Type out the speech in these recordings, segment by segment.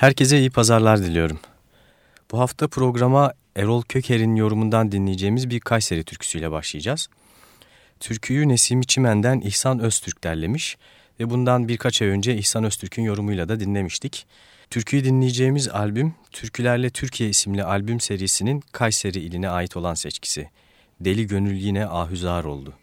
Herkese iyi pazarlar diliyorum. Bu hafta programa Erol Köker'in yorumundan dinleyeceğimiz bir Kayseri türküsüyle başlayacağız. Türküyü Nesim Çimen'den İhsan Öztürk derlemiş ve bundan birkaç ay önce İhsan Öztürk'ün yorumuyla da dinlemiştik. Türküyü dinleyeceğimiz albüm Türkülerle Türkiye isimli albüm serisinin Kayseri iline ait olan seçkisi. Deli Gönül yine ahüzar oldu.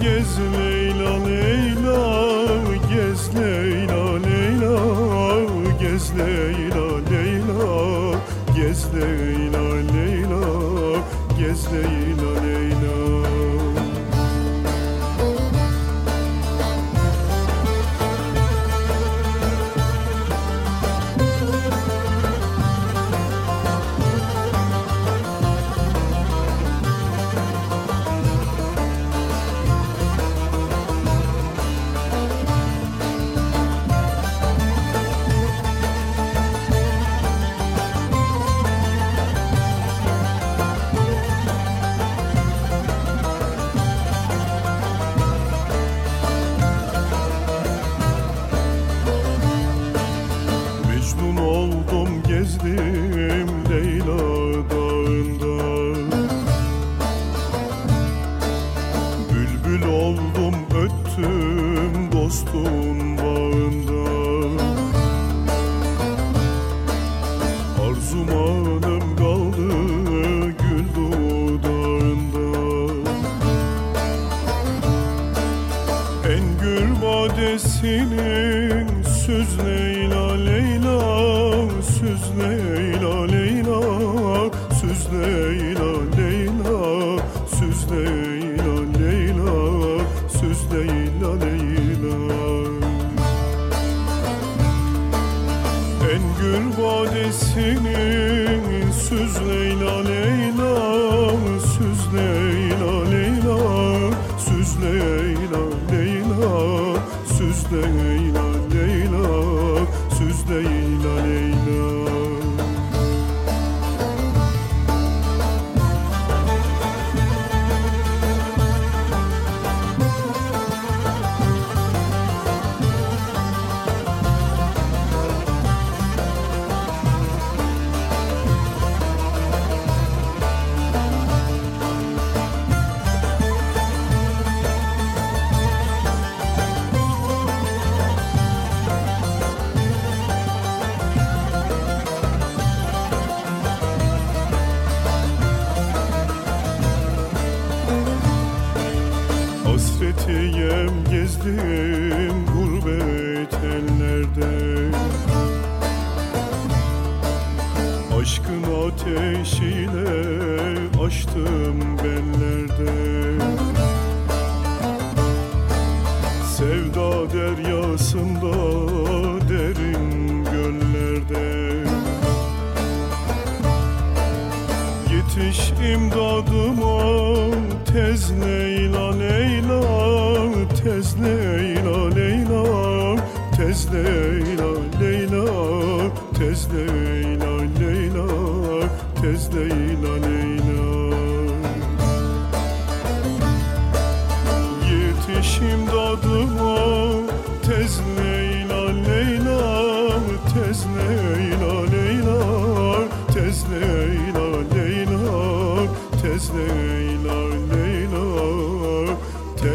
Gez Leyla Leyla Gez Leyla Leyla Gez Leyla Leyla Gez Leyla Leyla Gez Leyla Leyla. nothing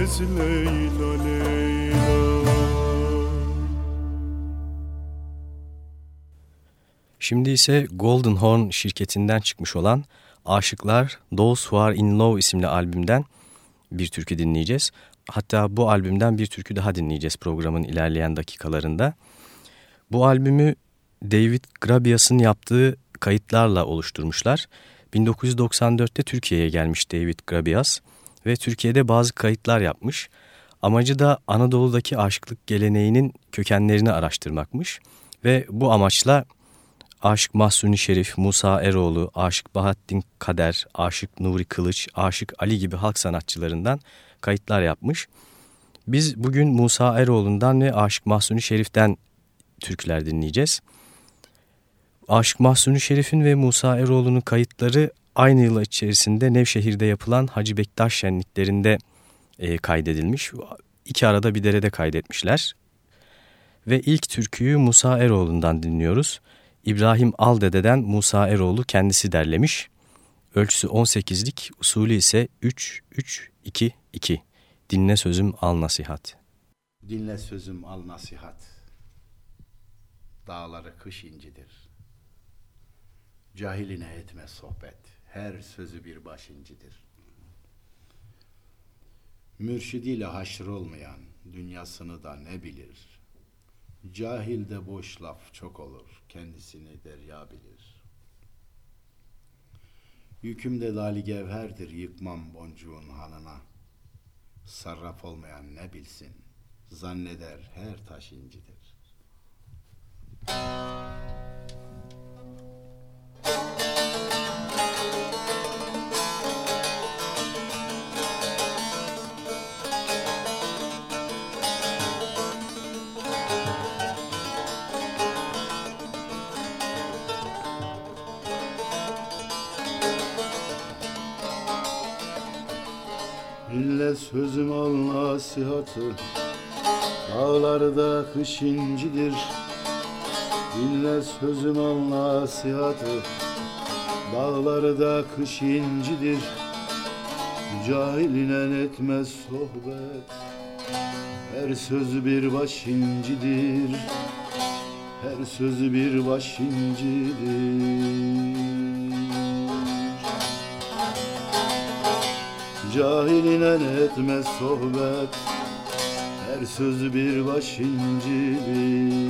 Tez Leyla Leyla Şimdi ise Golden Horn şirketinden çıkmış olan Aşıklar Those Who Are In Love isimli albümden bir türkü dinleyeceğiz. Hatta bu albümden bir türkü daha dinleyeceğiz programın ilerleyen dakikalarında. Bu albümü David Grabias'ın yaptığı kayıtlarla oluşturmuşlar. 1994'te Türkiye'ye gelmiş David Grabias ve Türkiye'de bazı kayıtlar yapmış. Amacı da Anadolu'daki aşıklık geleneğinin kökenlerini araştırmakmış ve bu amaçla Aşık Mahsuni Şerif, Musa Eroğlu, Aşık Bahattin Kader, Aşık Nuri Kılıç, Aşık Ali gibi halk sanatçılarından kayıtlar yapmış. Biz bugün Musa Eroğlu'ndan ve Aşık Mahsuni Şerif'ten türküler dinleyeceğiz. Aşık Mahsuni Şerif'in ve Musa Eroğlu'nun kayıtları aynı yıl içerisinde Nevşehir'de yapılan Hacı Bektaş şenliklerinde e, kaydedilmiş. İki arada bir derede kaydetmişler. Ve ilk türküyü Musa Eroğlu'ndan dinliyoruz. İbrahim Aldede'den Musa Eroğlu kendisi derlemiş. Ölçüsü 18'lik, usulü ise 3-3-2-2. Dinle sözüm al nasihat. Dinle sözüm al nasihat. Dağları kış incidir. Cahiline etme sohbet. Her sözü bir baş incidir. Mürşidiyle haşr olmayan dünyasını da ne bilir? Cahilde boş laf çok olur, kendisini derya bilir. Yükümde dali gevherdir, yıkmam boncuğun hanına. Sarraf olmayan ne bilsin, zanneder her taş incidir. Dinle sözüm al nasihatı. Dağlarda kış incidir. Dinle sözüm al nasihatı. Dağlarda kış incidir. Cahiline etmez sohbet. Her sözü bir baş incidir. Her sözü bir baş incidir Cahiline etmez sohbet Her sözü bir baş incidir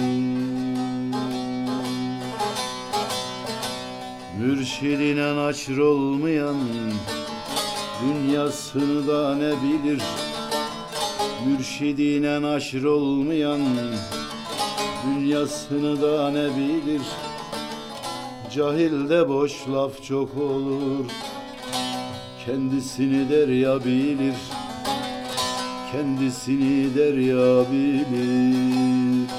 Mürşidine naçr olmayan Dünyasını da ne bilir? Mürşidine naşr olmayan Dünyasını da ne bilir? Cahilde boş laf çok olur Kendisini derya bilir. Kendisini derya bilir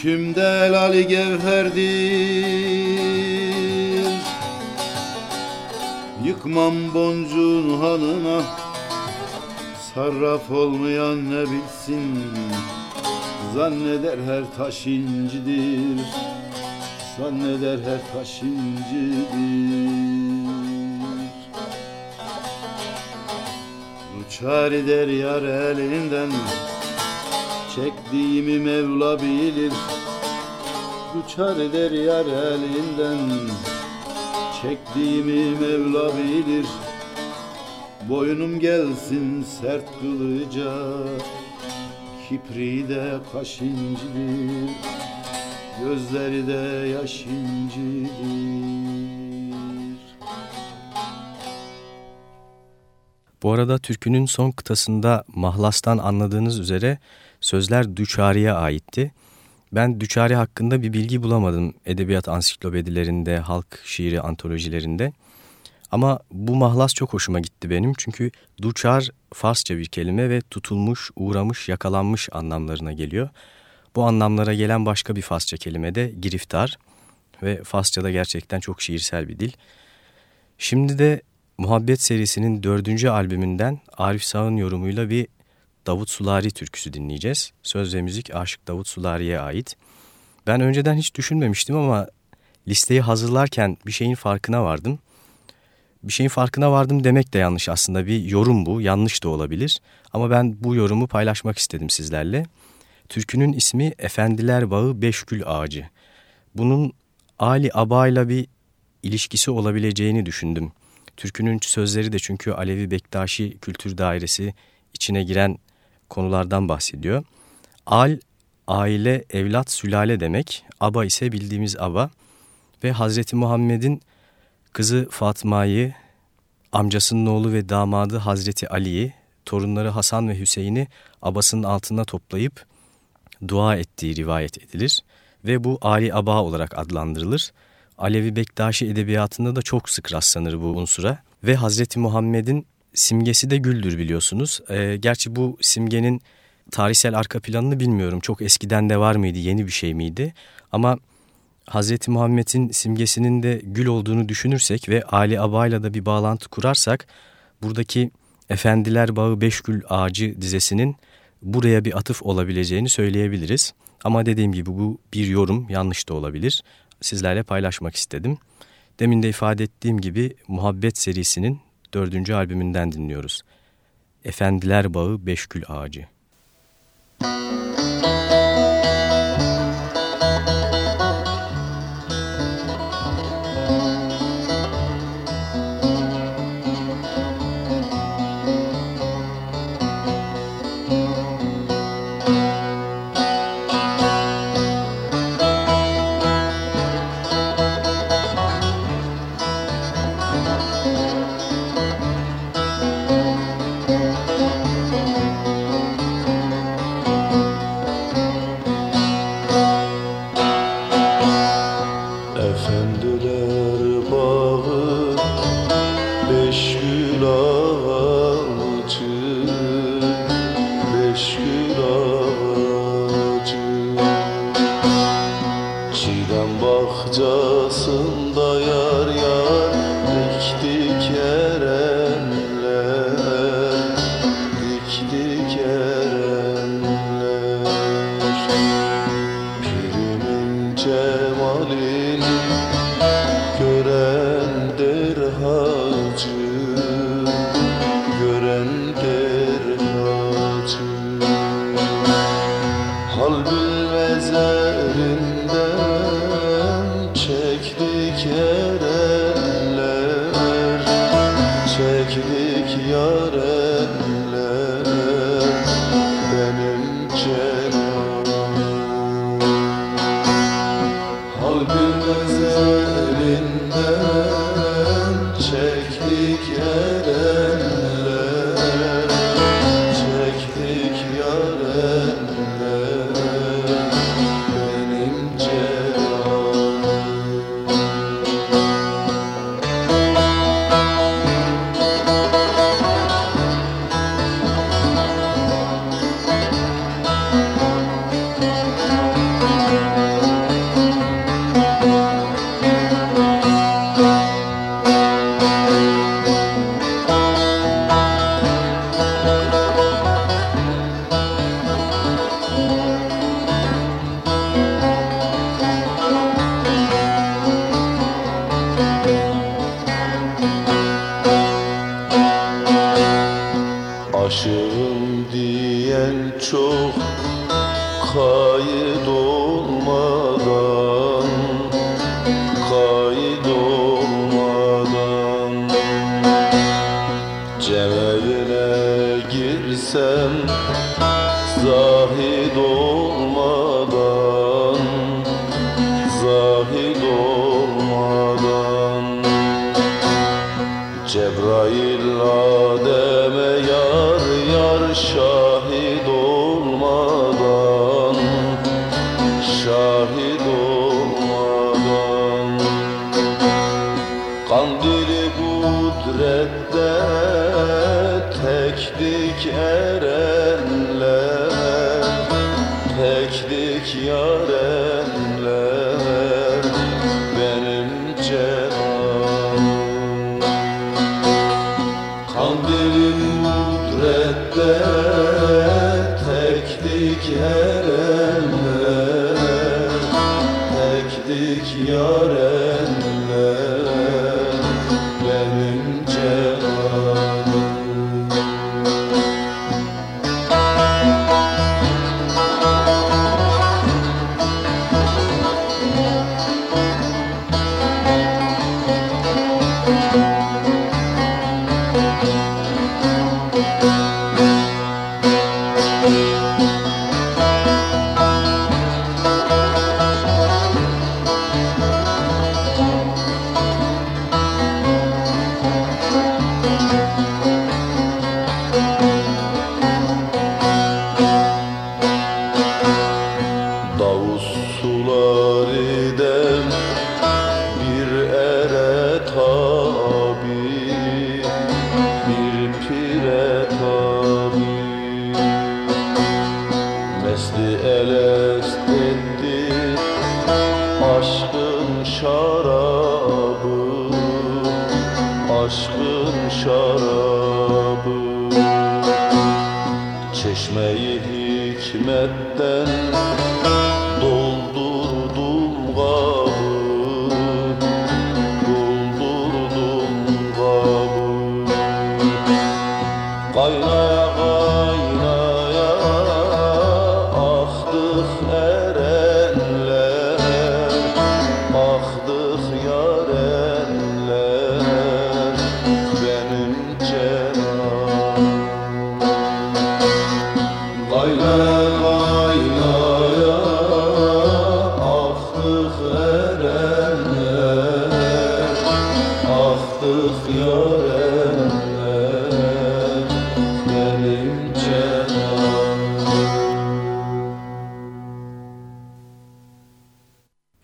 Hükümde lali gevherdir. Yıkmam boncuğun hanına Sarraf olmayan ne bilsin. Zanneder her taş incidir Zanneder her taş incidir. Uçar eder yar elinden Çektiğimi Mevla bilir. Uçar eder yar elinden. Çektiğimi Mevla bilir. Boynum gelsin sert kılıca Kipri de kaş incidir Gözleri de yaş incidir. Bu arada türkünün son kıtasında mahlastan anladığınız üzere sözler Düçari'ye aitti. Ben Düçari hakkında bir bilgi bulamadım edebiyat ansiklopedilerinde, halk şiiri antolojilerinde. Ama bu mahlas çok hoşuma gitti benim çünkü duçar Farsça bir kelime ve tutulmuş, uğramış, yakalanmış anlamlarına geliyor. Bu anlamlara gelen başka bir Farsça kelime de giriftar ve Farsça'da gerçekten çok şiirsel bir dil. Şimdi de Muhabbet serisinin dördüncü albümünden Arif Sağ'ın yorumuyla bir Davut Sulari türküsü dinleyeceğiz. Söz ve müzik Aşık Davut Sulari'ye ait. Ben önceden hiç düşünmemiştim ama listeyi hazırlarken bir şeyin farkına vardım. Bir şeyin farkına vardım demek de yanlış aslında bir yorum bu, yanlış da olabilir. Ama ben bu yorumu paylaşmak istedim sizlerle. Türkünün ismi Efendiler Bağı Beşgül Ağacı. Bunun Ali Aba'yla bir ilişkisi olabileceğini düşündüm. Türkünün sözleri de çünkü Alevi Bektaşi Kültür Dairesi içine giren konulardan bahsediyor. Al, aile, evlat, sülale demek. Aba ise bildiğimiz aba. Ve Hazreti Muhammed'in kızı Fatma'yı, amcasının oğlu ve damadı Hazreti Ali'yi, torunları Hasan ve Hüseyin'i abasının altına toplayıp dua ettiği rivayet edilir. Ve bu Ali Aba olarak adlandırılır. Alevi Bektaşi edebiyatında da çok sık rastlanır bu unsura. Ve Hazreti Muhammed'in simgesi de güldür biliyorsunuz. E, gerçi bu simgenin tarihsel arka planını bilmiyorum. Çok eskiden de var mıydı, yeni bir şey miydi? Ama Hazreti Muhammed'in simgesinin de gül olduğunu düşünürsek ve Ali Aba'yla da bir bağlantı kurarsak buradaki Efendiler Bağı Beşgül Ağacı dizesinin buraya bir atıf olabileceğini söyleyebiliriz. Ama dediğim gibi bu bir yorum yanlış da olabilir. Sizlerle paylaşmak istedim. Demin de ifade ettiğim gibi Muhabbet serisinin dördüncü albümünden dinliyoruz. Efendiler Bağı Beşkül Ağacı.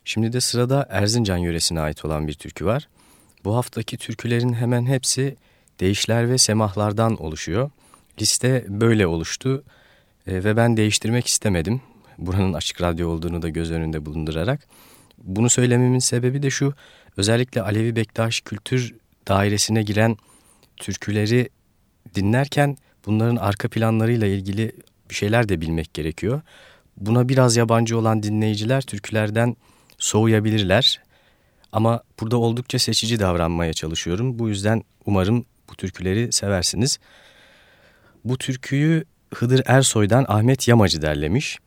Şimdi de sırada Erzincan yöresine ait olan bir türkü var. Bu haftaki türkülerin hemen hepsi değişler ve semahlardan oluşuyor. Liste böyle oluştu e, ve ben değiştirmek istemedim. Buranın açık radyo olduğunu da göz önünde bulundurarak. Bunu söylememin sebebi de şu, özellikle Alevi Bektaş Kültür Dairesi'ne giren türküleri dinlerken bunların arka planlarıyla ilgili bir şeyler de bilmek gerekiyor. Buna biraz yabancı olan dinleyiciler türkülerden soğuyabilirler. Ama burada oldukça seçici davranmaya çalışıyorum. Bu yüzden umarım bu türküleri seversiniz. Bu türküyü Hıdır Ersoy'dan Ahmet Yamacı derlemiş.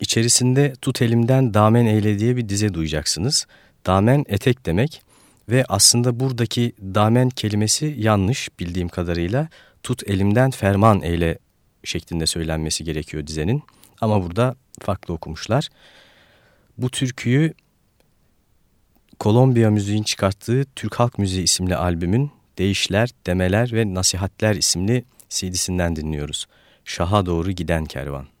İçerisinde tut elimden damen eyle diye bir dize duyacaksınız. Damen etek demek ve aslında buradaki damen kelimesi yanlış bildiğim kadarıyla tut elimden ferman eyle şeklinde söylenmesi gerekiyor dizenin. Ama burada farklı okumuşlar. Bu türküyü Kolombiya Müziğin çıkarttığı Türk Halk Müziği isimli albümün Değişler, Demeler ve Nasihatler isimli CD'sinden dinliyoruz. Şaha doğru giden kervan.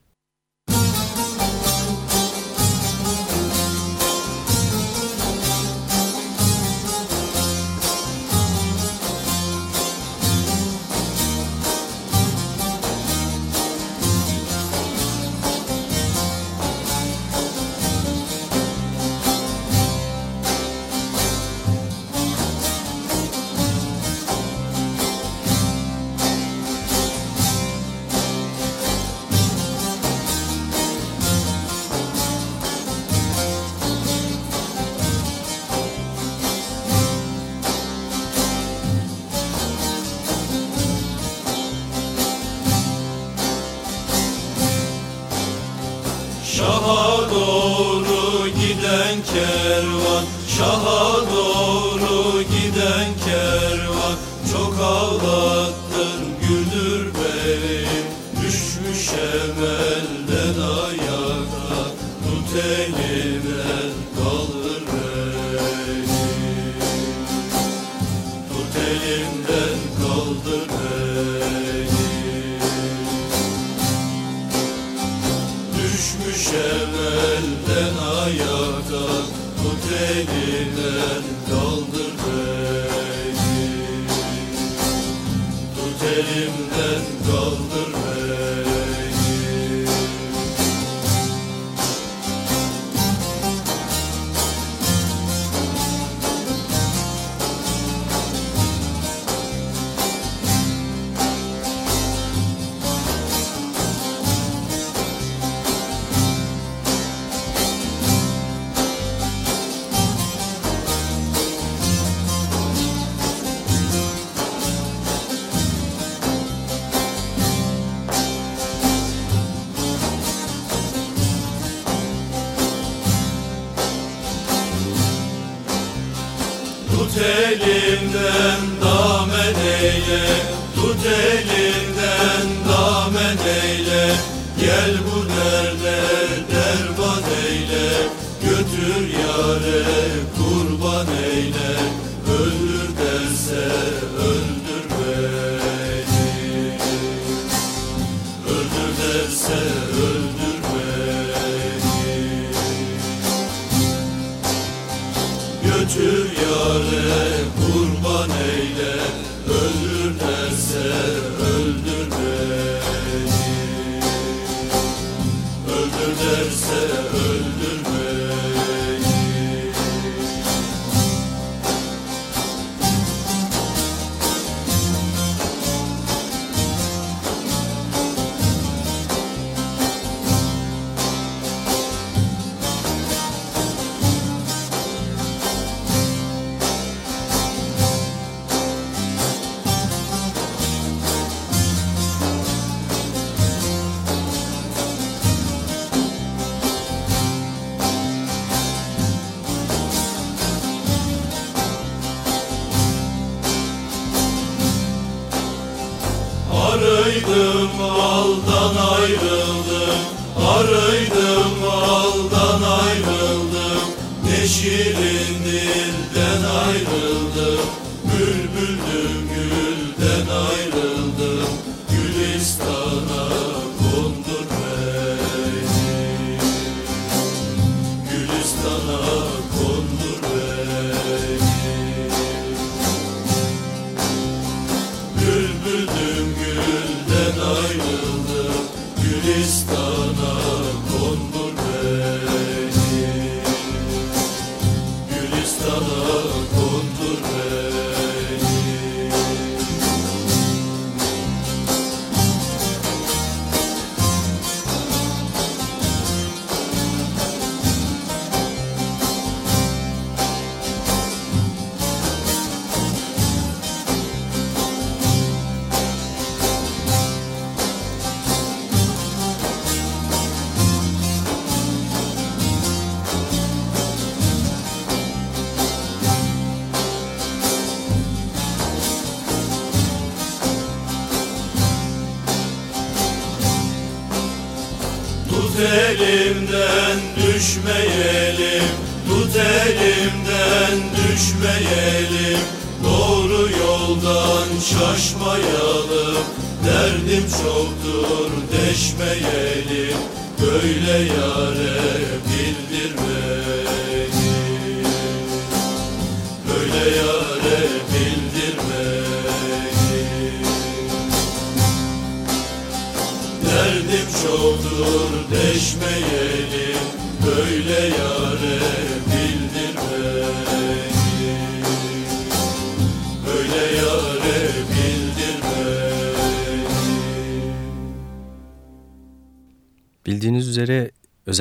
kervan şaha doğru elimden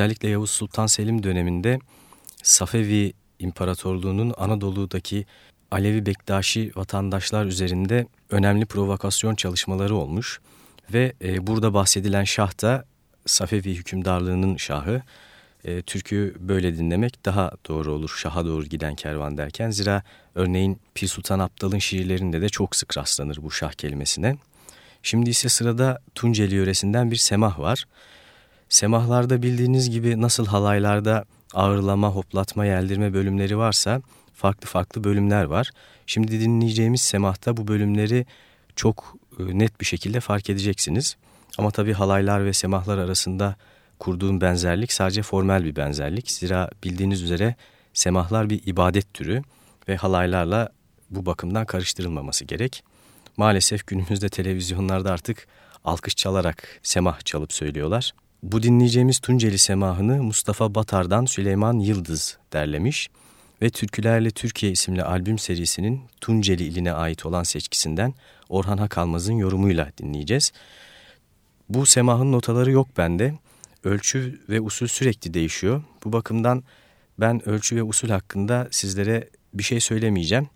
özellikle Yavuz Sultan Selim döneminde Safevi İmparatorluğu'nun Anadolu'daki Alevi Bektaşi vatandaşlar üzerinde önemli provokasyon çalışmaları olmuş ve e, burada bahsedilen şah da Safevi hükümdarlığının şahı. E, türkü böyle dinlemek daha doğru olur şaha doğru giden kervan derken. Zira örneğin Pir Sultan Abdal'ın şiirlerinde de çok sık rastlanır bu şah kelimesine. Şimdi ise sırada Tunceli yöresinden bir semah var. Semahlarda bildiğiniz gibi nasıl halaylarda ağırlama, hoplatma, yeldirme bölümleri varsa farklı farklı bölümler var. Şimdi dinleyeceğimiz semahta bu bölümleri çok e, net bir şekilde fark edeceksiniz. Ama tabii halaylar ve semahlar arasında kurduğum benzerlik sadece formel bir benzerlik. Zira bildiğiniz üzere semahlar bir ibadet türü ve halaylarla bu bakımdan karıştırılmaması gerek. Maalesef günümüzde televizyonlarda artık alkış çalarak semah çalıp söylüyorlar. Bu dinleyeceğimiz Tunceli semahını Mustafa Batar'dan Süleyman Yıldız derlemiş ve Türkülerle Türkiye isimli albüm serisinin Tunceli iline ait olan seçkisinden Orhan Hakalmaz'ın yorumuyla dinleyeceğiz. Bu semahın notaları yok bende. Ölçü ve usul sürekli değişiyor. Bu bakımdan ben ölçü ve usul hakkında sizlere bir şey söylemeyeceğim.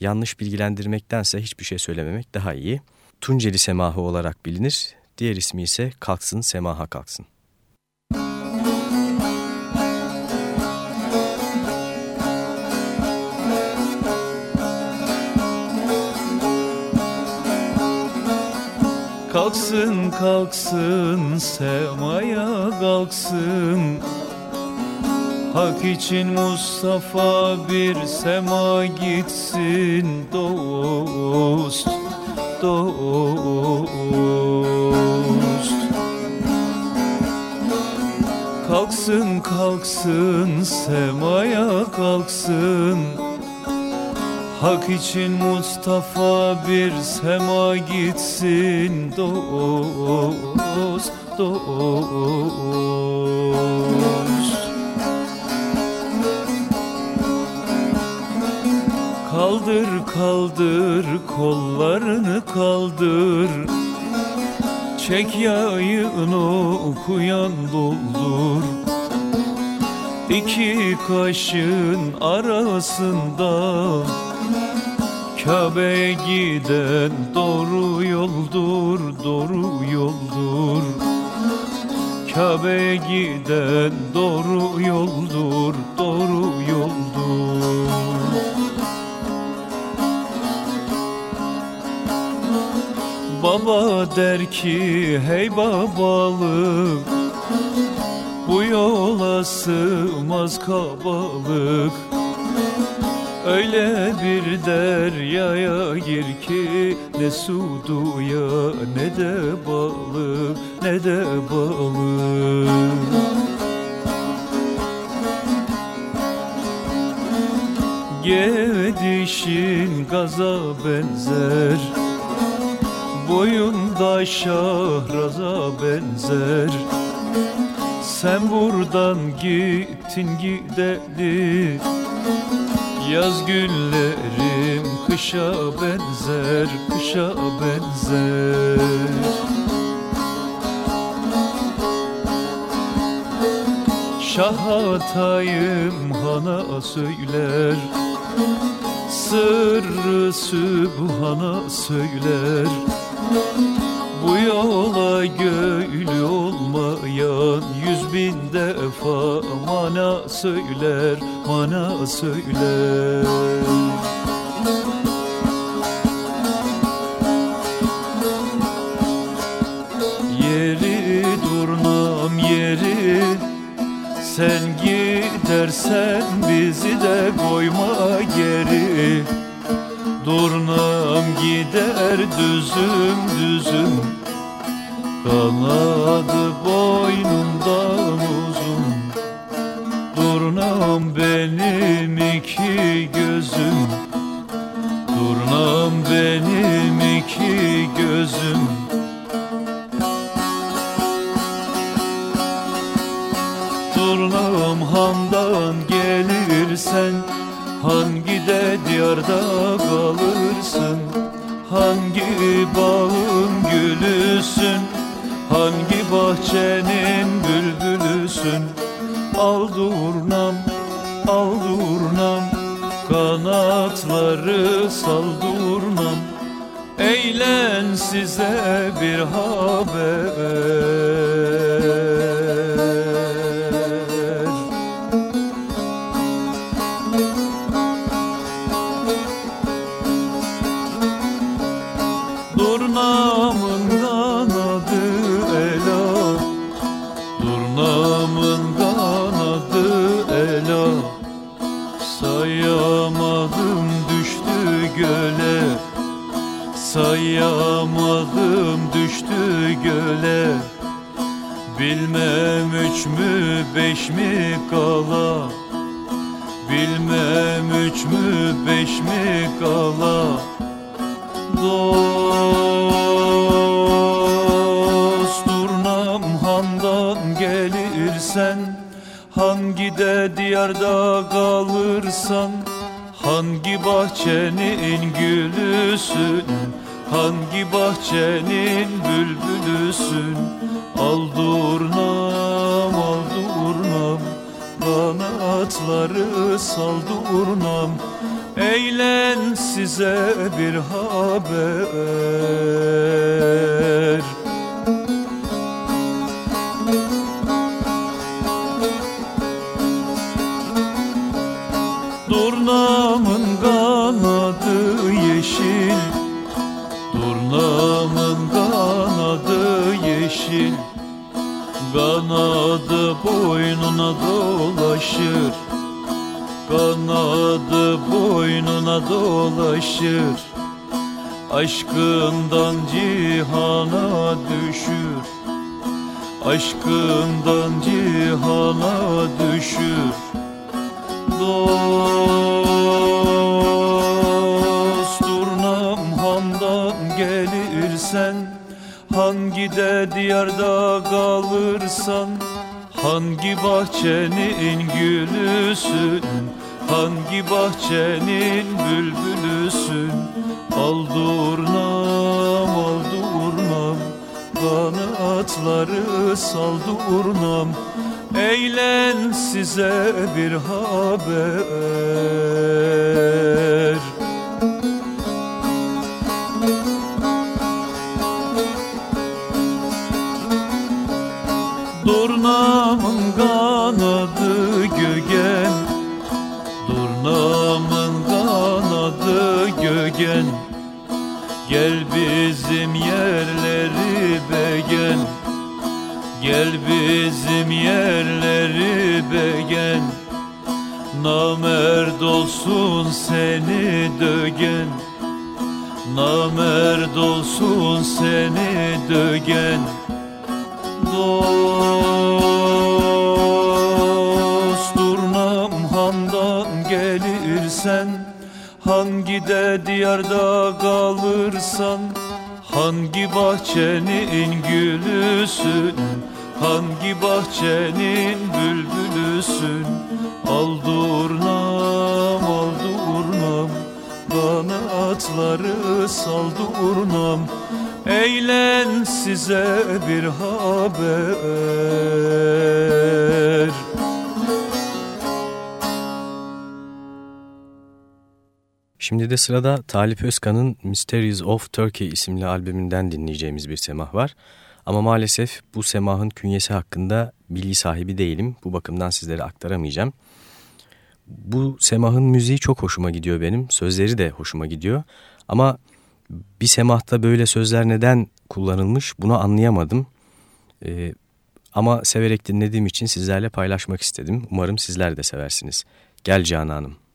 Yanlış bilgilendirmektense hiçbir şey söylememek daha iyi. Tunceli semahı olarak bilinir. Diğer ismi ise Kalksın Semaha Kalksın. Kalksın kalksın semaya kalksın. Hak için Mustafa bir sema gitsin. Dost dost Kalksın kalksın semaya kalksın. Hak için Mustafa bir sema gitsin. Dost dost. Kaldır kaldır kollarını kaldır. Çek yayını okuyan doldur İki kaşın arasında Kabe'ye giden doğru yoldur, doğru yoldur. Kabe'ye giden doğru yoldur, doğru yoldur. Baba der ki hey babalık Bu yola sığmaz kabalık. Öyle bir deryaya gir ki Ne su duya ne de balık ne de balık. Gedişin gaza benzer Boyunda şahraza benzer Sen buradan gittin gideli Yaz günlerim kışa benzer, kışa benzer. Şahatayım hana söyler. Sırrı sübhana söyler Bu yola gönlü olmayan Yüz bin defa mana söyler Mana söyler. Yeri durnam yeri Sen gidersen bizi de koyma geri. Durnam gider düzüm düzüm Kanadı boynundan uzun. Durnam benim iki gözüm. Durnam benim iki gözüm. Durnam handan gelirsen Hangi de diyarda kalırsın? Hangi bağın gülüsün Hangi bahçenin bülbülüsün. Al durnam, al durnam. Kanatları sal durnam. Eğlen size bir haber. Durnamın Bilmem üç mü beş mi kala? Bilmem üç mü beş mi kala? Dost durnam handan gelirsen Hangi de diyarda kalırsan Hangi bahçenin gülüsün Hangi bahçenin bülbülüsün Al durnam, al durnam Kanatları sal durnam. Eğlen size bir haber dolaşır. Kanadı boynuna dolaşır. Aşkından cihana düşür. Aşkından cihana düşür. Dost durnam handan gelirsen Hangi de diyarda kalırsan Hangi bahçenin gülüsün? Hangi bahçenin bülbülüsün? Al durnam, al durnam. Kanatları sal durnam. Eğlen size bir haber Gel bizim yerleri begen Gel bizim yerleri begen Namerd olsun seni dögen. Namerd olsun seni dögen. Dost Diyarda kalırsan Hangi bahçenin gülüsün? Hangi bahçenin bülbülüsün? Al durnam, al durnam Kanatları sal durnam. Eğlen size bir haber Şimdi de sırada Talip Özkan'ın Mysteries of Turkey isimli albümünden dinleyeceğimiz bir semah var. Ama maalesef bu semahın künyesi hakkında bilgi sahibi değilim. Bu bakımdan sizlere aktaramayacağım. Bu semahın müziği çok hoşuma gidiyor benim. Sözleri de hoşuma gidiyor. Ama bir semahta böyle sözler neden kullanılmış bunu anlayamadım. Ee, ama severek dinlediğim için sizlerle paylaşmak istedim. Umarım sizler de seversiniz. Gel Canan'ım.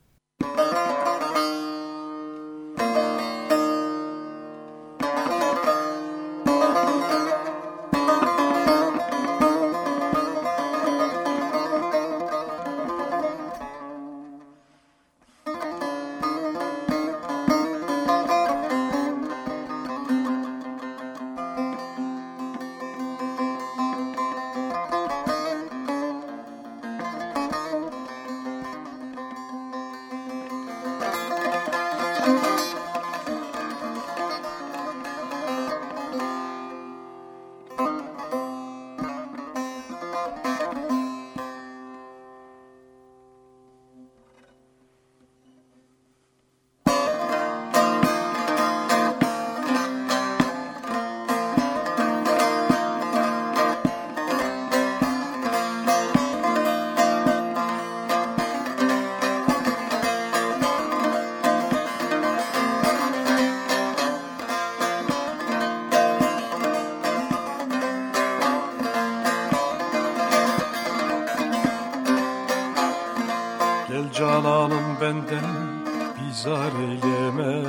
Eyleme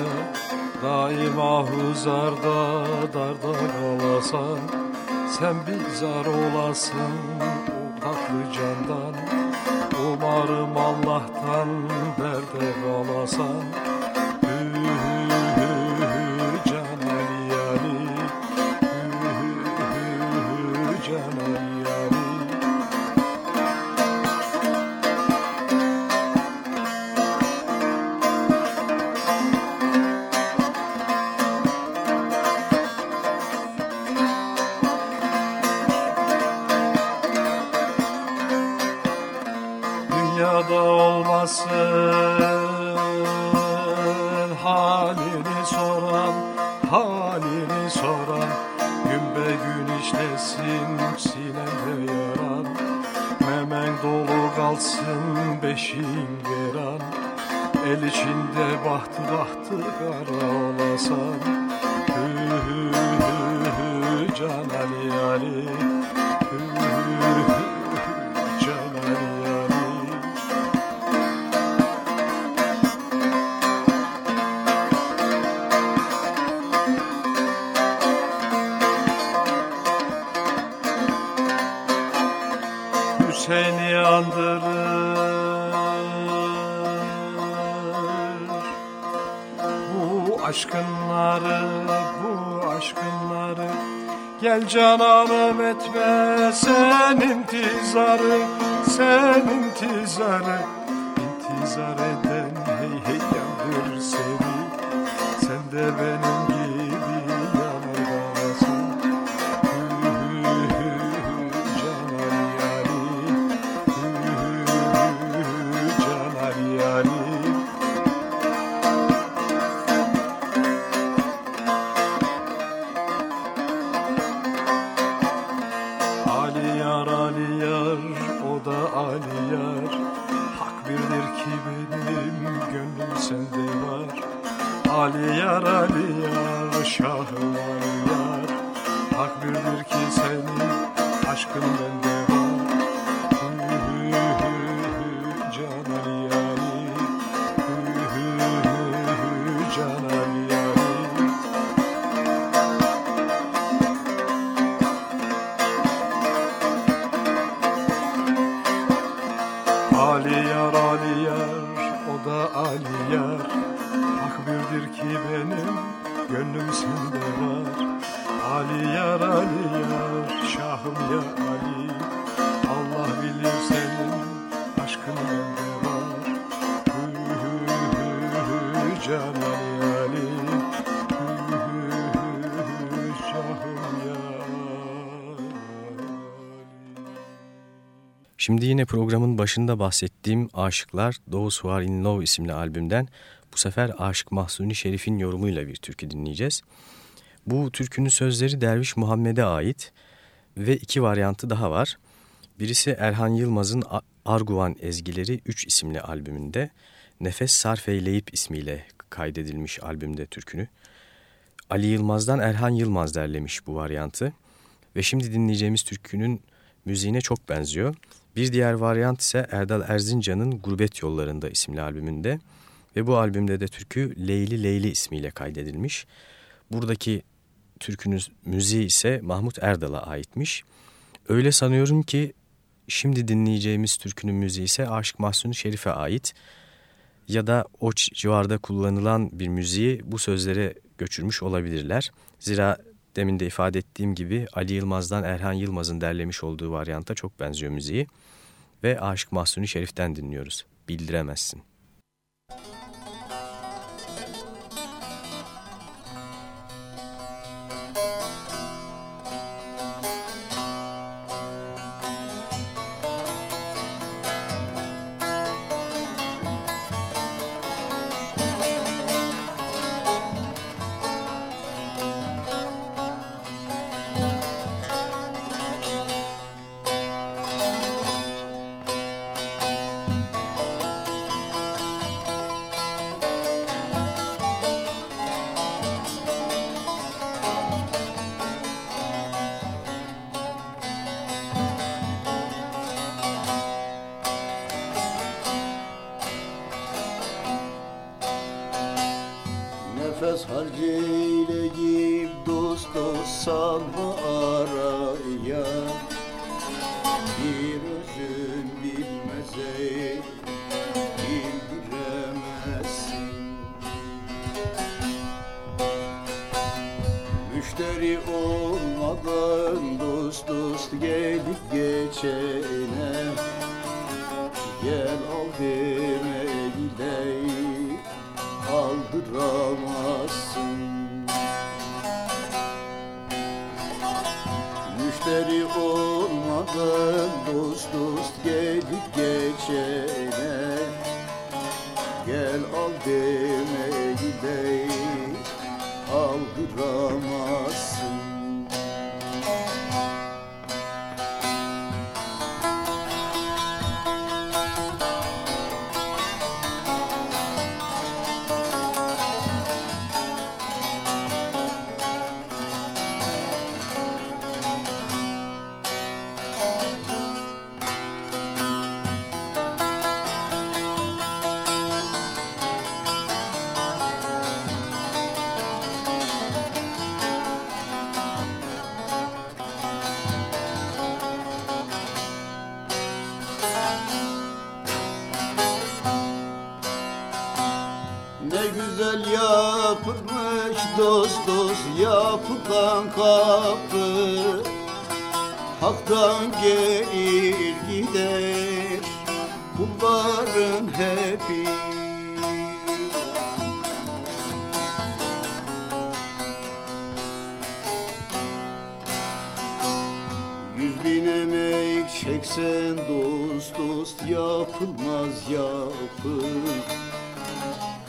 Daima huzarda darda kalasan Sen bizar olasın o tatlı candan. Umarım Allah'tan berde kalasan 祖个啊走。Gel cananım etme sen intizarı Sen intizarı. İntizar eden hey hey yandır seni. Sen de benim Şimdi yine programın başında bahsettiğim Aşıklar Those Who In Love isimli albümden bu sefer Aşık Mahsuni Şerif'in yorumuyla bir türkü dinleyeceğiz. Bu türkünün sözleri Derviş Muhammed'e ait ve iki varyantı daha var. Birisi Erhan Yılmaz'ın Arguvan Ezgileri 3 isimli albümünde Nefes Sarf Eyleyip ismiyle kaydedilmiş albümde türkünü. Ali Yılmaz'dan Erhan Yılmaz derlemiş bu varyantı. Ve şimdi dinleyeceğimiz türkünün müziğine çok benziyor. Bir diğer varyant ise Erdal Erzincan'ın Gurbet Yollarında isimli albümünde ve bu albümde de türkü Leyli Leyli ismiyle kaydedilmiş. Buradaki türkünün müziği ise Mahmut Erdal'a aitmiş. Öyle sanıyorum ki şimdi dinleyeceğimiz türkünün müziği ise Aşık Mahsuni Şerif'e ait ya da o civarda kullanılan bir müziği bu sözlere göçürmüş olabilirler. Zira demin de ifade ettiğim gibi Ali Yılmaz'dan Erhan Yılmaz'ın derlemiş olduğu varyanta çok benziyor müziği. Ve Aşık Mahsuni Şerif'ten dinliyoruz. Bildiremezsin. Müşteri olmadan dost dost gelip geçene Gel al demeyle aldıramazsın Müşteri olmadan dost dost gelip geçene Gel al demeyi de aldıramazsın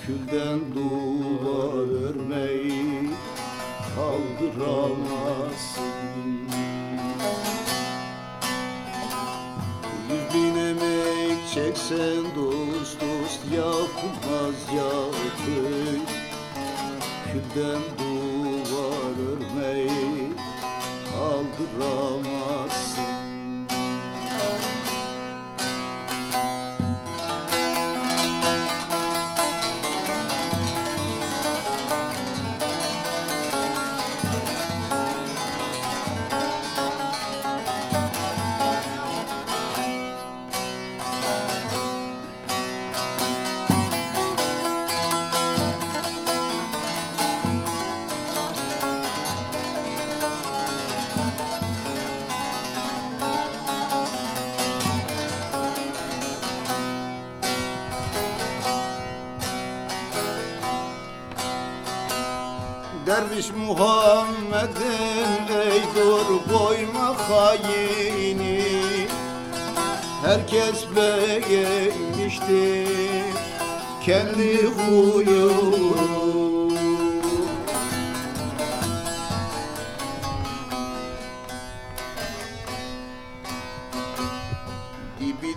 Külden duvar örmeyi kaldıramazsın. Yüz bin emek çeksen dost dost yapılmaz yapı Külden duvar örmeyi kaldıramazsın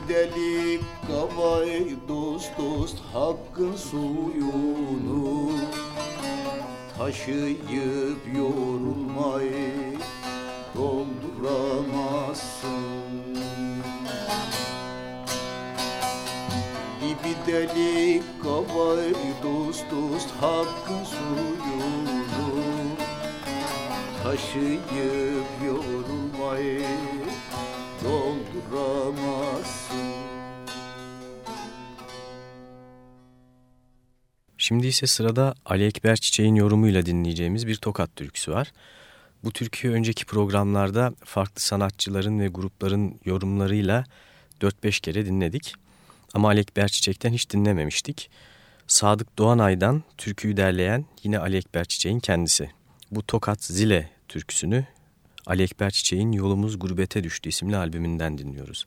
delik kavay dost dost hakkın suyunu Taşıyıp Dibi delik kavay dost dost hakkın suyunu Taşıyıp yorulmayı dolduramazsın Şimdi ise sırada Ali Ekber Çiçek'in yorumuyla dinleyeceğimiz bir tokat türküsü var. Bu türküyü önceki programlarda farklı sanatçıların ve grupların yorumlarıyla 4-5 kere dinledik. Ama Ali Ekber Çiçek'ten hiç dinlememiştik. Sadık Doğanay'dan türküyü derleyen yine Ali Ekber Çiçek'in kendisi. Bu Tokat Zile türküsünü Ali Ekber Çiçek'in Yolumuz Gurbete Düştü isimli albümünden dinliyoruz.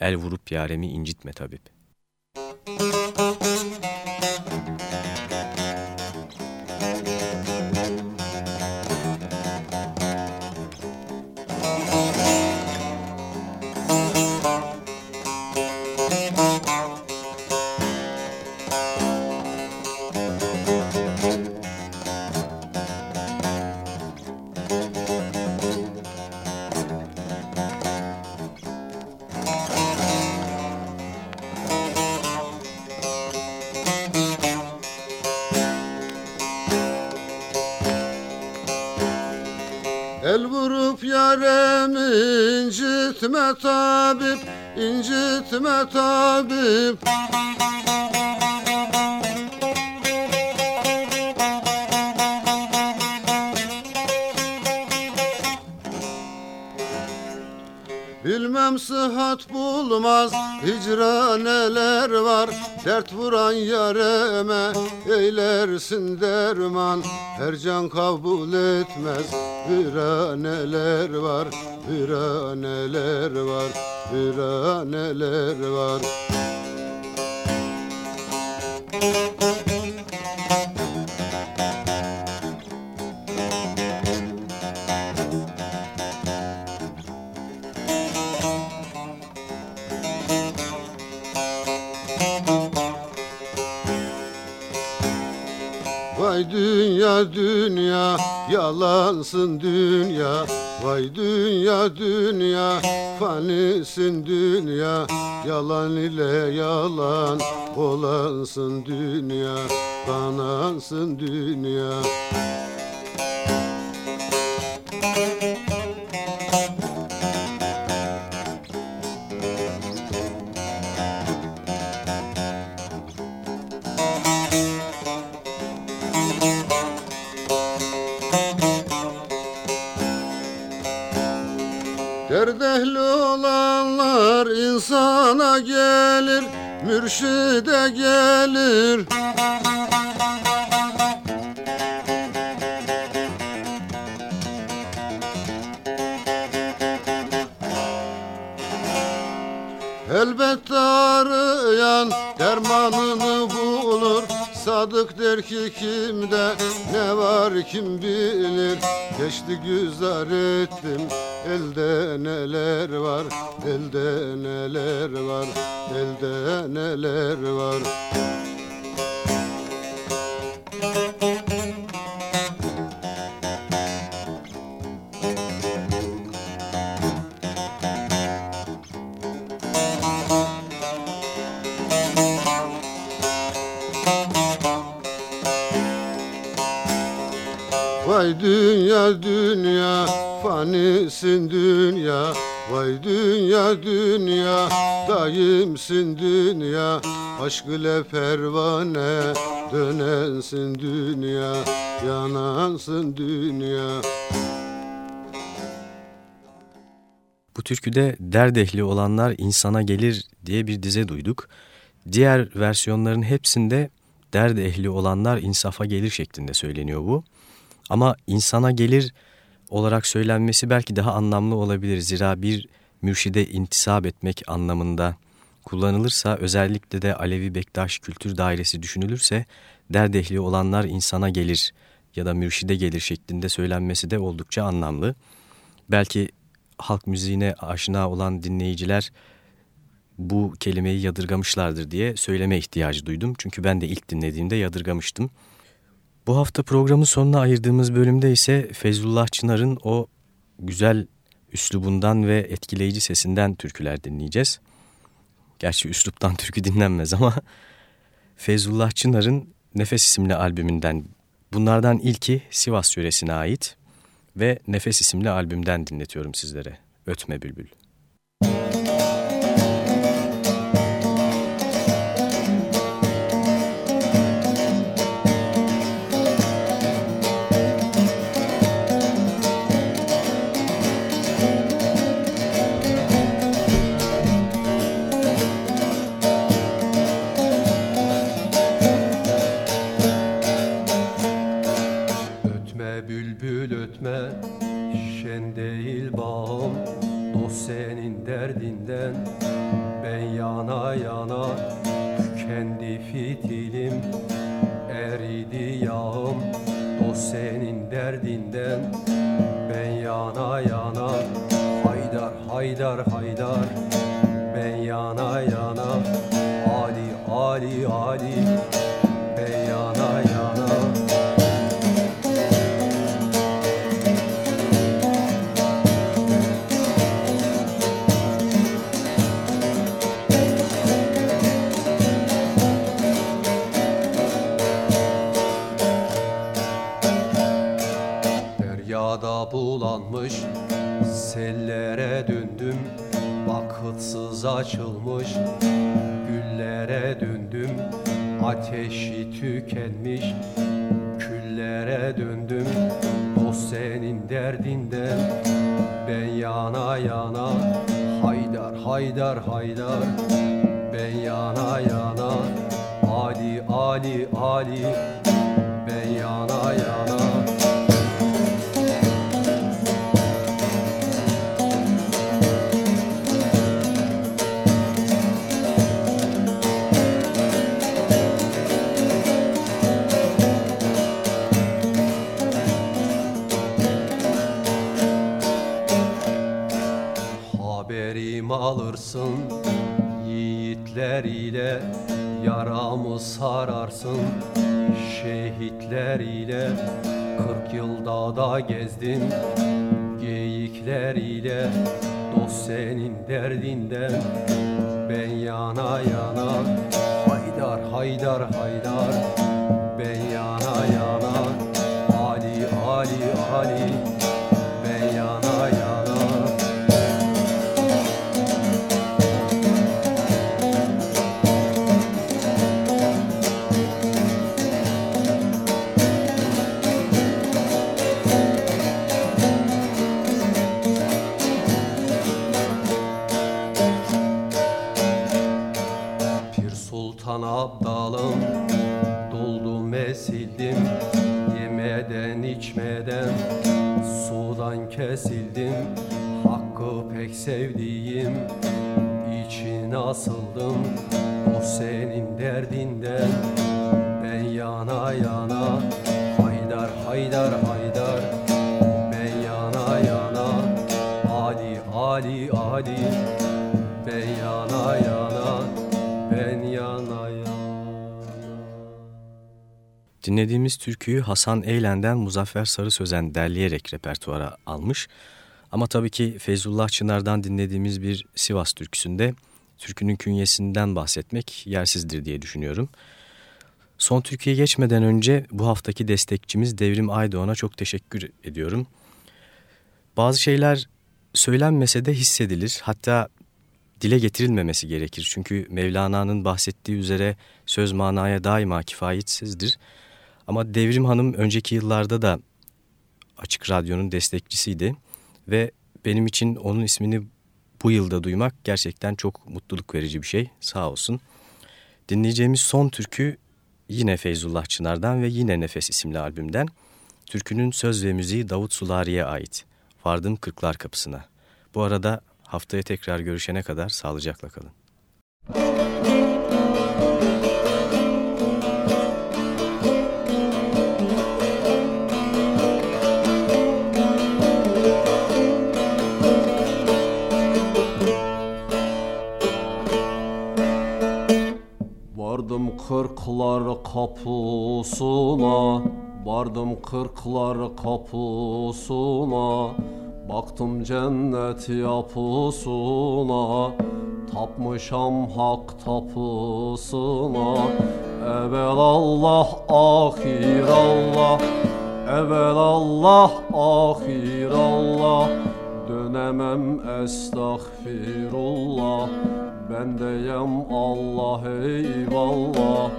El vurup yaremi incitme tabip. El incitme tabip incitme tabip. Bilmem sıhhat bulmaz hicra neler var Dert vuran yareme eylersin derman. Her can kabul etmez viraneler var Viraneler var, viraneler var Vay dünya dünya yalansın dünya. Vay dünya dünya fanisin dünya. Yalan ile yalan olansın dünya Kanansın dünya Derdehli olanlar insana gelir Mürşide gelir. Elbette arayan dermanını bulur Sadık der ki kimde ne var kim bilir. Geçti güzar ettim elde neler var? Elde neler var? Elde neler var dünya dünya fanisin dünya Vay dünya dünya daimsin dünya Aşk ile pervane dönensin dünya Yanansın dünya Bu türküde derd ehli olanlar insana gelir diye bir dize duyduk. Diğer versiyonların hepsinde derd ehli olanlar insafa gelir şeklinde söyleniyor bu. Ama insana gelir olarak söylenmesi belki daha anlamlı olabilir. Zira bir mürşide intisap etmek anlamında kullanılırsa özellikle de Alevi Bektaş Kültür Dairesi düşünülürse derd ehli olanlar insana gelir ya da mürşide gelir şeklinde söylenmesi de oldukça anlamlı. Belki halk müziğine aşina olan dinleyiciler bu kelimeyi yadırgamışlardır diye söyleme ihtiyacı duydum. Çünkü ben de ilk dinlediğimde yadırgamıştım. Bu hafta programın sonuna ayırdığımız bölümde ise Feyzullah Çınar'ın o güzel üslubundan ve etkileyici sesinden türküler dinleyeceğiz. Gerçi üsluptan türkü dinlenmez ama Feyzullah Çınar'ın Nefes isimli albümünden bunlardan ilki Sivas yöresine ait ve Nefes isimli albümden dinletiyorum sizlere. Ötme Bülbül. Alırsın. Yiğitler ile yaramı sararsın. Şehitler ile kırk yılda da gezdim Geyikler ile dost senin derdinden. Ben yana yana Haydar haydar haydar. Ben yana kesildim Hakkı pek sevdiğim için asıldım O senin derdinden Ben yana yana Haydar haydar haydar Ben yana yana Ali Ali Ali Ben yana yana Ben yana yana Dinlediğimiz türküyü Hasan Eylen'den Muzaffer Sarı Sözen derleyerek repertuara almış. Ama tabii ki Feyzullah Çınar'dan dinlediğimiz bir Sivas türküsünde türkünün künyesinden bahsetmek yersizdir diye düşünüyorum. Son türküye geçmeden önce bu haftaki destekçimiz Devrim Aydoğan'a çok teşekkür ediyorum. Bazı şeyler söylenmese de hissedilir. Hatta dile getirilmemesi gerekir. Çünkü Mevlana'nın bahsettiği üzere söz manaya daima kifayetsizdir. Ama Devrim Hanım önceki yıllarda da Açık Radyo'nun destekçisiydi ve benim için onun ismini bu yılda duymak gerçekten çok mutluluk verici bir şey. Sağ olsun. Dinleyeceğimiz son türkü yine Feyzullah Çınar'dan ve yine Nefes isimli albümden. Türkünün söz ve müziği Davut Sulari'ye ait. Vardım Kırklar Kapısına. Bu arada haftaya tekrar görüşene kadar sağlıcakla kalın. Vardım kırklar kapısına Vardım kırklar kapısına. Baktım cennet yapısına Tapmışam hak tapısına. Evvel Allah ahir Allah Evvel Allah ahir Allah Dönemem estağfirullah. Ben deyem Allah eyvallah.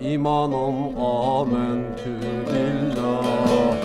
İmanım amentü billah